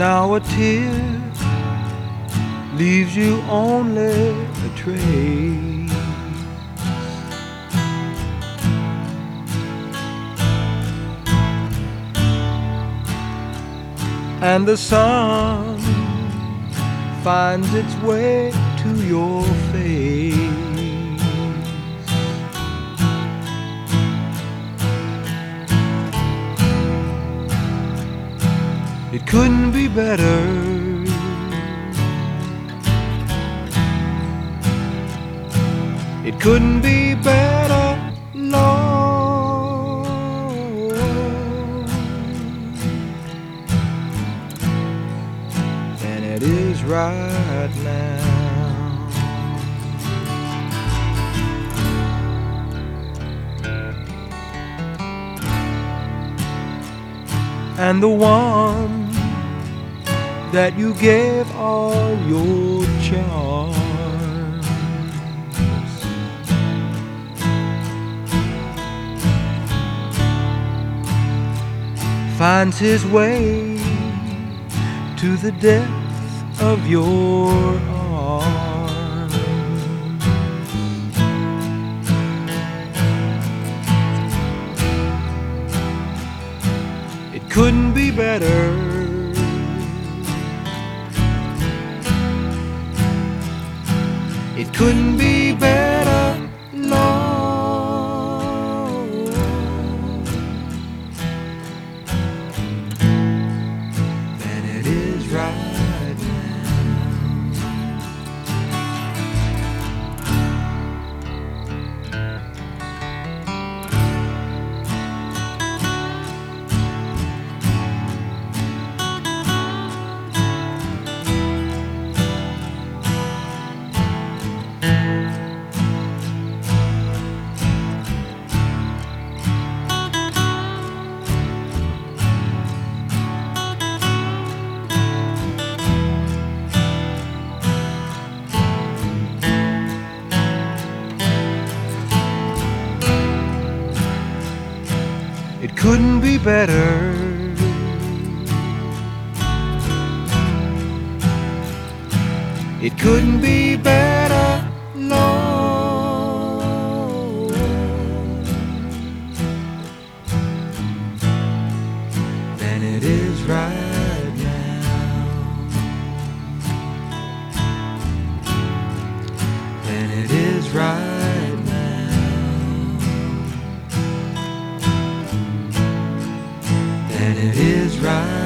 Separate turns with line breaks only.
Now a tear leaves you only a trace. And the sun finds its way to your face. It couldn't be better. It couldn't be better, Lord, than it is right now. And the one that you gave all your charms. Finds his way to the depth of your couldn't be better. It couldn't be better, couldn't be better. It couldn't be better, Lord, it is right